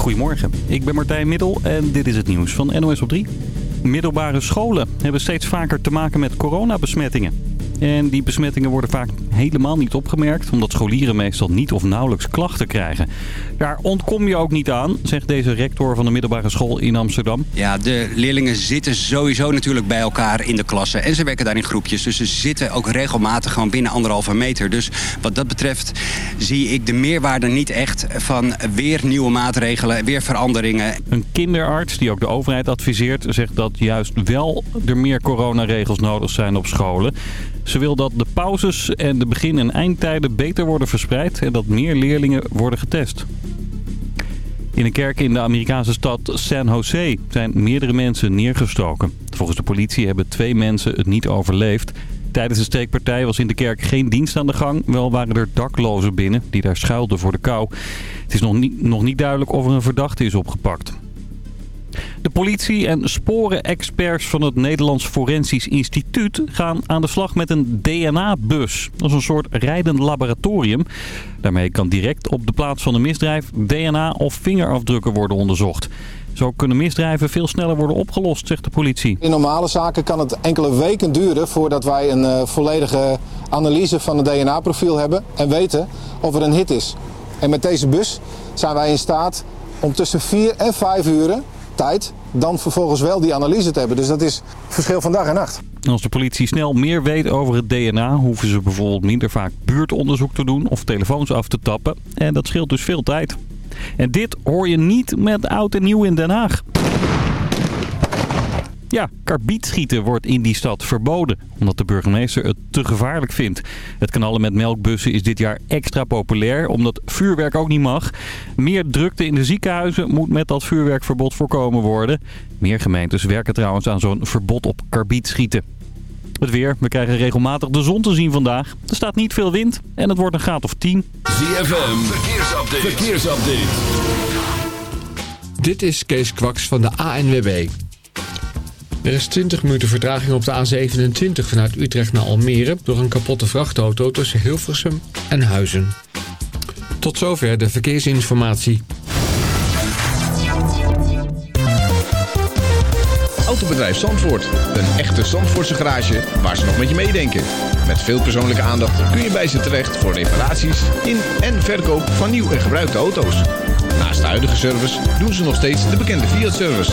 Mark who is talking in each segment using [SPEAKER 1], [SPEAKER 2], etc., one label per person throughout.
[SPEAKER 1] Goedemorgen, ik ben Martijn Middel en dit is het nieuws van NOS op 3. Middelbare scholen hebben steeds vaker te maken met coronabesmettingen. En die besmettingen worden vaak helemaal niet opgemerkt... omdat scholieren meestal niet of nauwelijks klachten krijgen. Daar ontkom je ook niet aan, zegt deze rector van de middelbare school in Amsterdam.
[SPEAKER 2] Ja, de leerlingen zitten sowieso natuurlijk bij elkaar in de klassen. En ze werken daar in groepjes. Dus ze zitten ook regelmatig gewoon binnen anderhalve meter. Dus wat dat betreft zie ik de meerwaarde niet echt van weer nieuwe maatregelen, weer veranderingen.
[SPEAKER 1] Een kinderarts die ook de overheid adviseert zegt dat juist wel er meer coronaregels nodig zijn op scholen. Ze wil dat de pauzes en de begin- en eindtijden beter worden verspreid en dat meer leerlingen worden getest. In een kerk in de Amerikaanse stad San Jose zijn meerdere mensen neergestoken. Volgens de politie hebben twee mensen het niet overleefd. Tijdens de steekpartij was in de kerk geen dienst aan de gang. Wel waren er daklozen binnen die daar schuilden voor de kou. Het is nog niet, nog niet duidelijk of er een verdachte is opgepakt. De politie en sporenexperts van het Nederlands Forensisch Instituut gaan aan de slag met een DNA-bus. Dat is een soort rijdend laboratorium. Daarmee kan direct op de plaats van een misdrijf DNA of vingerafdrukken worden onderzocht. Zo kunnen misdrijven veel sneller worden opgelost, zegt de politie.
[SPEAKER 3] In normale zaken kan het enkele weken duren voordat wij een uh, volledige analyse van het DNA-profiel hebben en weten of er een hit is. En met deze bus zijn wij in staat om tussen 4 en 5 uren tijd dan vervolgens wel die analyse te hebben. Dus dat is verschil van dag en nacht.
[SPEAKER 1] Als de politie snel meer weet over het DNA... hoeven ze bijvoorbeeld minder vaak buurtonderzoek te doen of telefoons af te tappen. En dat scheelt dus veel tijd. En dit hoor je niet met oud en nieuw in Den Haag. Ja, karbietschieten wordt in die stad verboden, omdat de burgemeester het te gevaarlijk vindt. Het knallen met melkbussen is dit jaar extra populair, omdat vuurwerk ook niet mag. Meer drukte in de ziekenhuizen moet met dat vuurwerkverbod voorkomen worden. Meer gemeentes werken trouwens aan zo'n verbod op karbietschieten. Het weer, we krijgen regelmatig de zon te zien vandaag. Er staat niet veel wind en het wordt een graad of 10.
[SPEAKER 4] ZFM, verkeersupdate. verkeersupdate.
[SPEAKER 5] Dit is Kees Kwaks van de ANWB. Er is 20 minuten vertraging op de A27 vanuit Utrecht naar Almere... door een kapotte vrachtauto tussen Hilversum en Huizen. Tot zover de verkeersinformatie.
[SPEAKER 6] Autobedrijf Zandvoort. Een echte Zandvoortse garage waar ze nog met je meedenken. Met veel persoonlijke aandacht kun je bij ze terecht voor reparaties in en verkoop van nieuw en gebruikte auto's. Naast de huidige service doen ze nog steeds de bekende Fiat-service.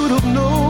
[SPEAKER 7] Should have known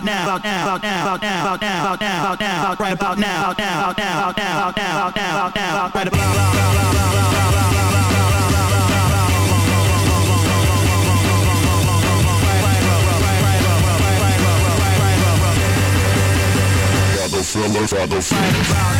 [SPEAKER 8] about now. About now, about now, about now, about now, about now, about now, right about now. About now, about now, about now, about now, about now, about now, right about
[SPEAKER 9] ZFM.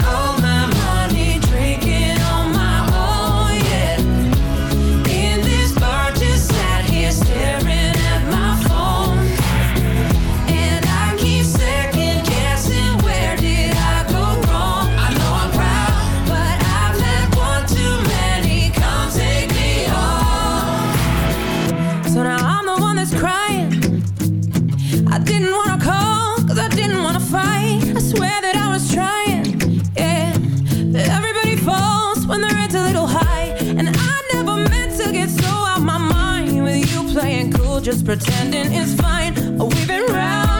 [SPEAKER 10] pretending it's fine. We've been round.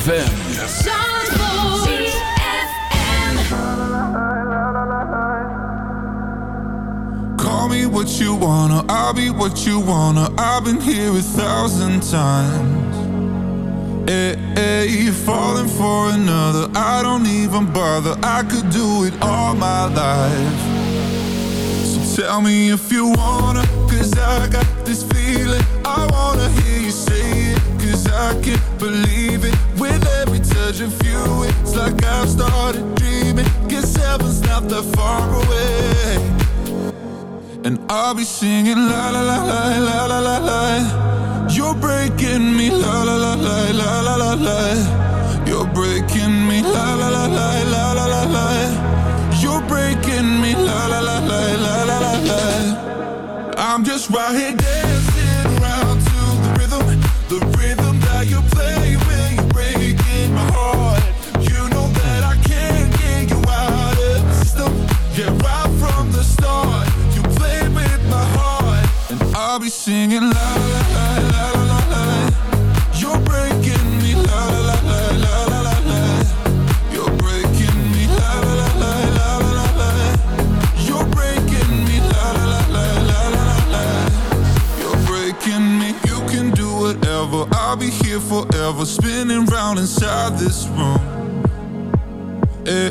[SPEAKER 10] ZFM. Call me
[SPEAKER 11] what you wanna, I'll be what you wanna. I've been here a thousand times. Hey, hey, you're falling for another. I don't even bother. I could do it all my life. So tell me if you wanna, cause I got this feeling. I wanna hear you say it. Cause I can't believe it with every you, it's like I've started dreaming. Guess heaven's not that far away. And I'll be singing la la la la la la la la. You're breaking me la la la la la la la la. You're breaking me la la la la la la la la. You're breaking me la la la la la la la la. I'm just right here dancing around to the rhythm, the rhythm that you play when start, you played with my heart, and I'll be singing la la la la la la la. You're breaking me la la la la la la la la. You're breaking me la la la la la la la la. You're breaking me la la la la la la la la. You're breaking me. You can do whatever. I'll be here forever, spinning round inside this room. Hey,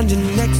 [SPEAKER 7] standing next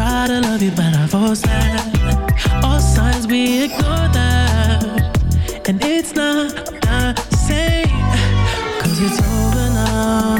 [SPEAKER 12] try to love you, but I've all. All signs we ignore that. And it's not the same. 'Cause it's over now.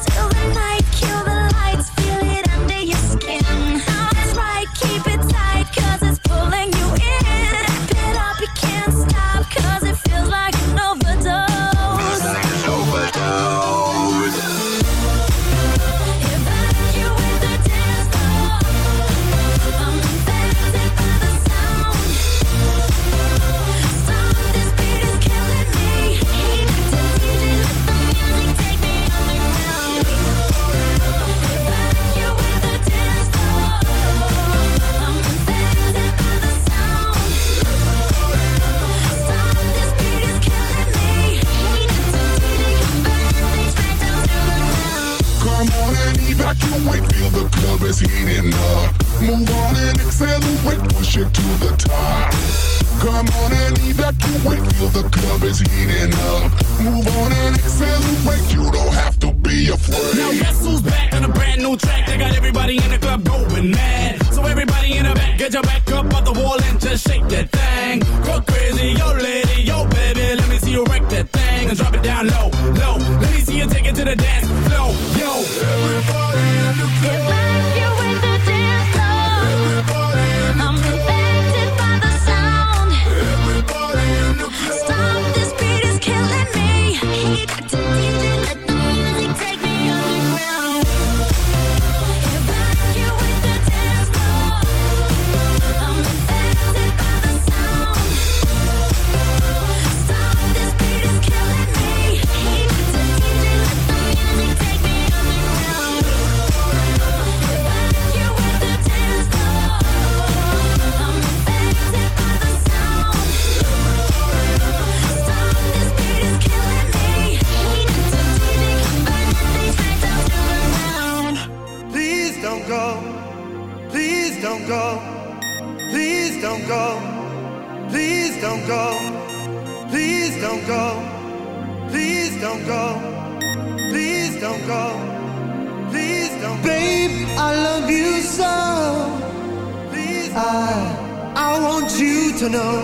[SPEAKER 7] want you to know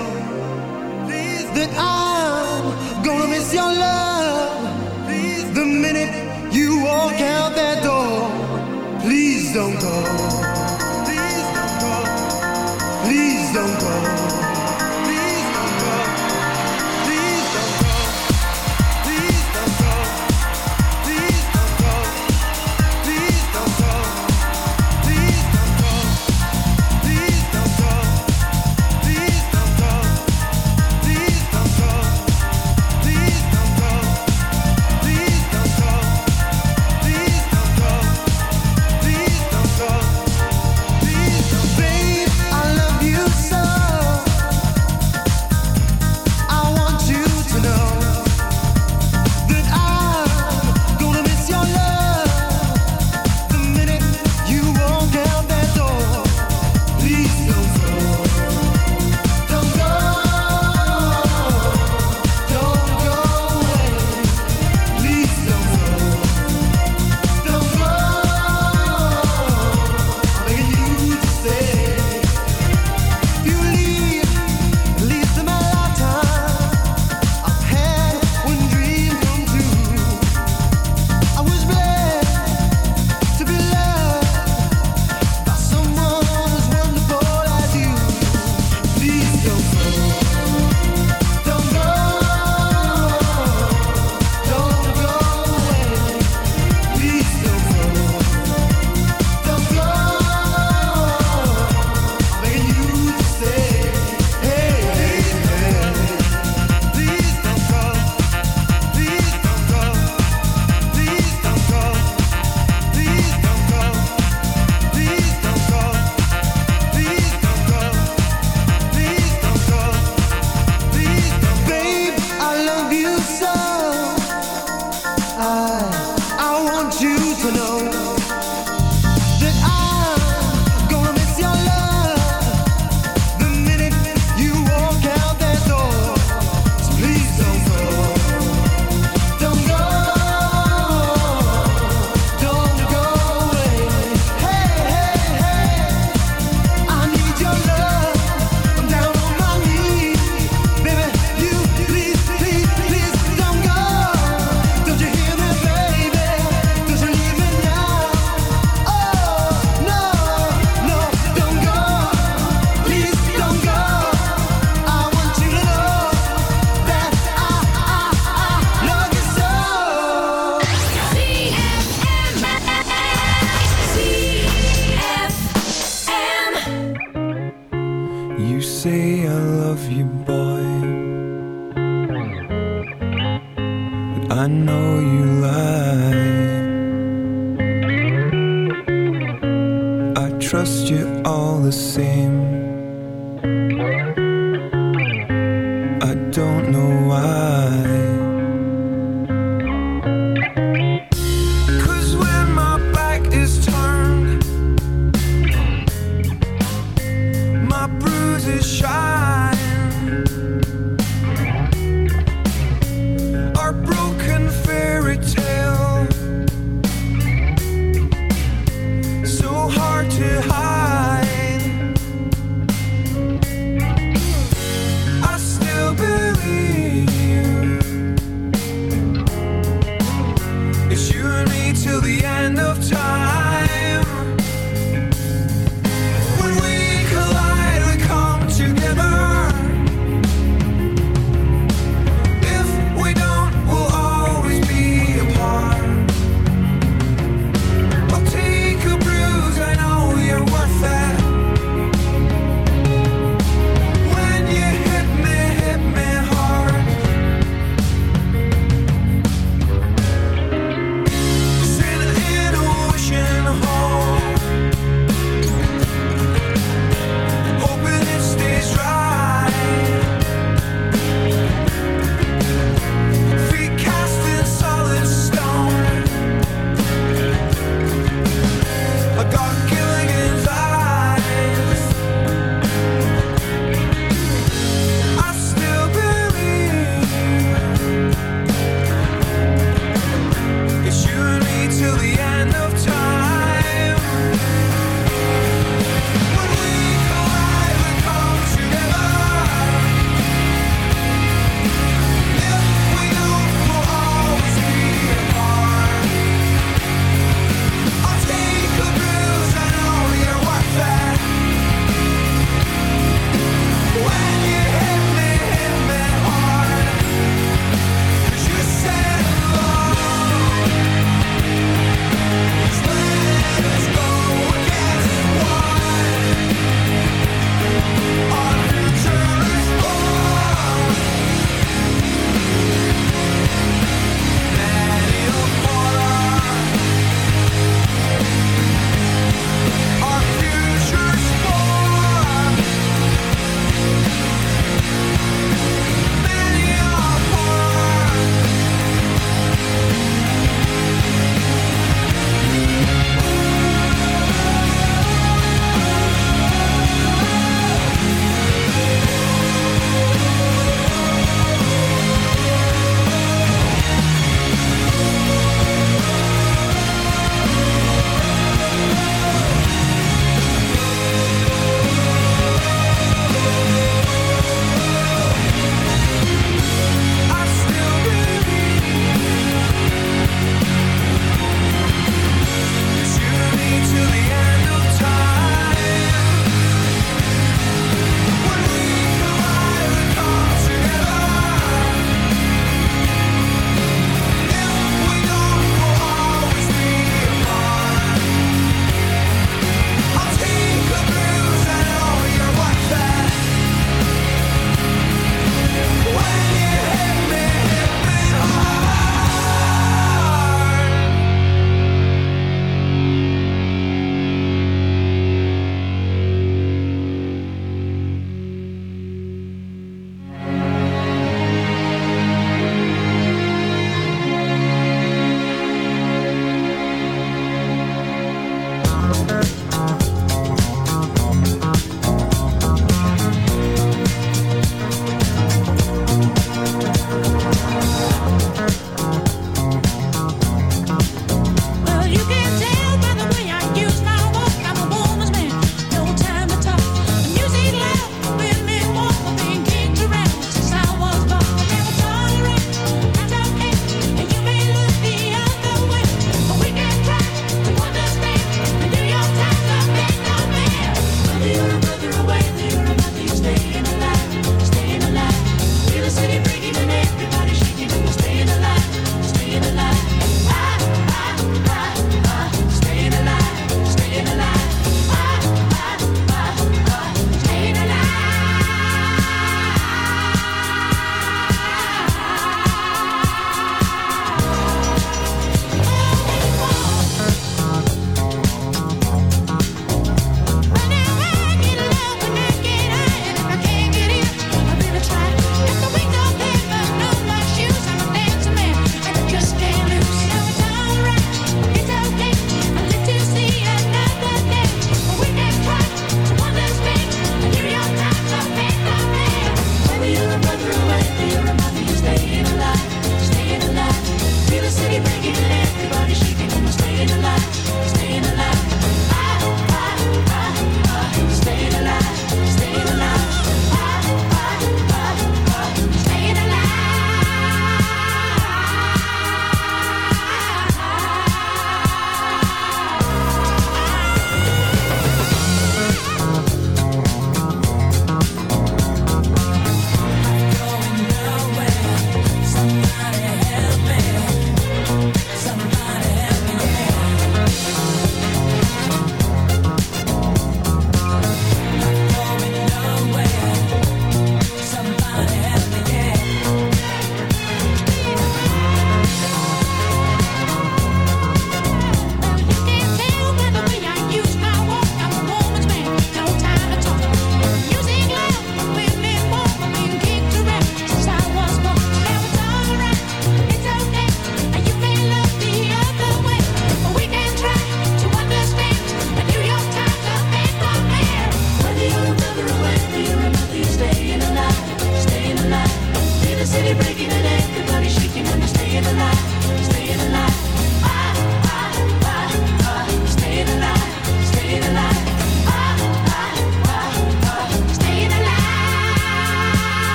[SPEAKER 7] that I